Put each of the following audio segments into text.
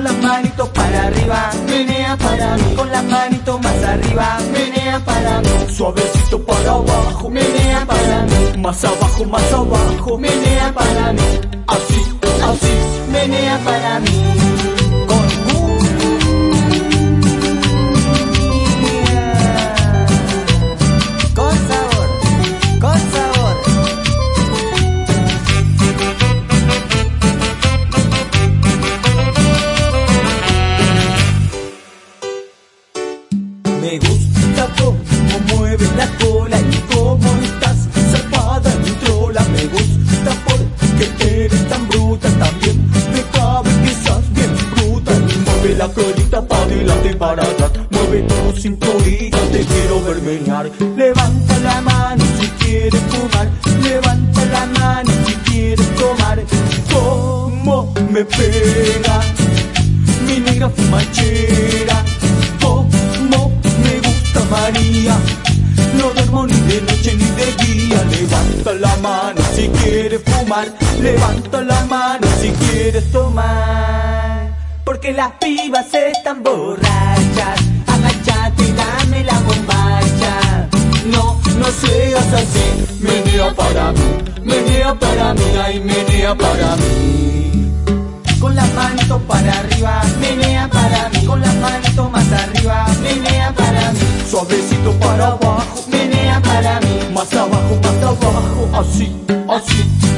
Con las manitos para arriba, menea para mí. Con las manitos más arriba, menea para mí. Suavecito para abajo, Menea para mí, más abajo, más abajo. menea para mí, Así, así. menea para mí. Gusta cómo mueves la cola y cómo estás zarpada en trola. Me gusta porque eres tan bruta también. Me cabe que estás bien bruta. Mueve la colita para adelante para atrás. Mueve tu cinturita, te quiero ver menear. Levanta la mano si quieres fumar. Levanta la mano si quieres tomar. Cómo me pega mi negra fumachera. Levanta la mano si quieres fumar, levanta la mano si quieres tomar. Porque las pibas están borrachas. Agachate y dame la bombacha. No, no seas así. Menea para mí, menea para mí, ay menea para mí. Con las manitos para arriba, menea para mí. Con las manitos más arriba, menea para mí. Suavecito para abajo, abajo, así,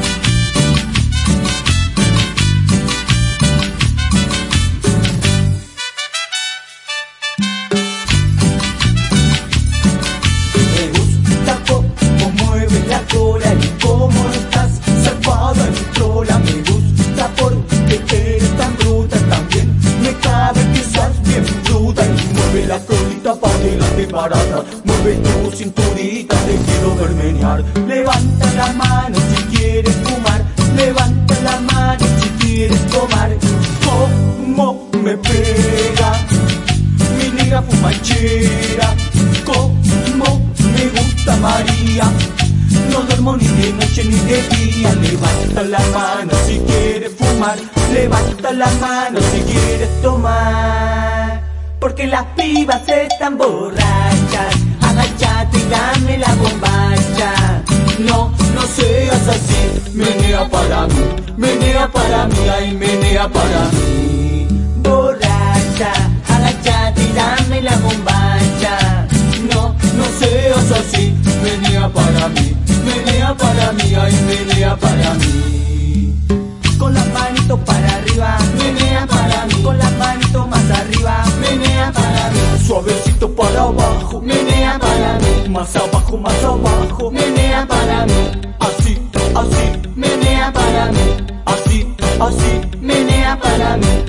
y para atrás. Mueve tu cinturita, te quiero ver menear. Levanta la mano si quieres fumar. Levanta la mano si quieres tomar. Cómo me pega mi negra fumachera. Como me gusta María. No duermo ni de noche ni de día. Levanta la mano si quieres fumar. Levanta la mano si quieres tomar. Porque las pibas están borrachas. Agachate y dame la bombacha. No, no seas así. Menea para mí, menea para mí, ay menea para mí. Borracha, agachate y dame la bombacha. No, no seas así. Menea para mí, menea para mí, ay menea para mí. Suavecito para abajo, menea para mí. Más abajo, más abajo, menea para mí. Así, así, menea para mí. Así, así, menea para mí.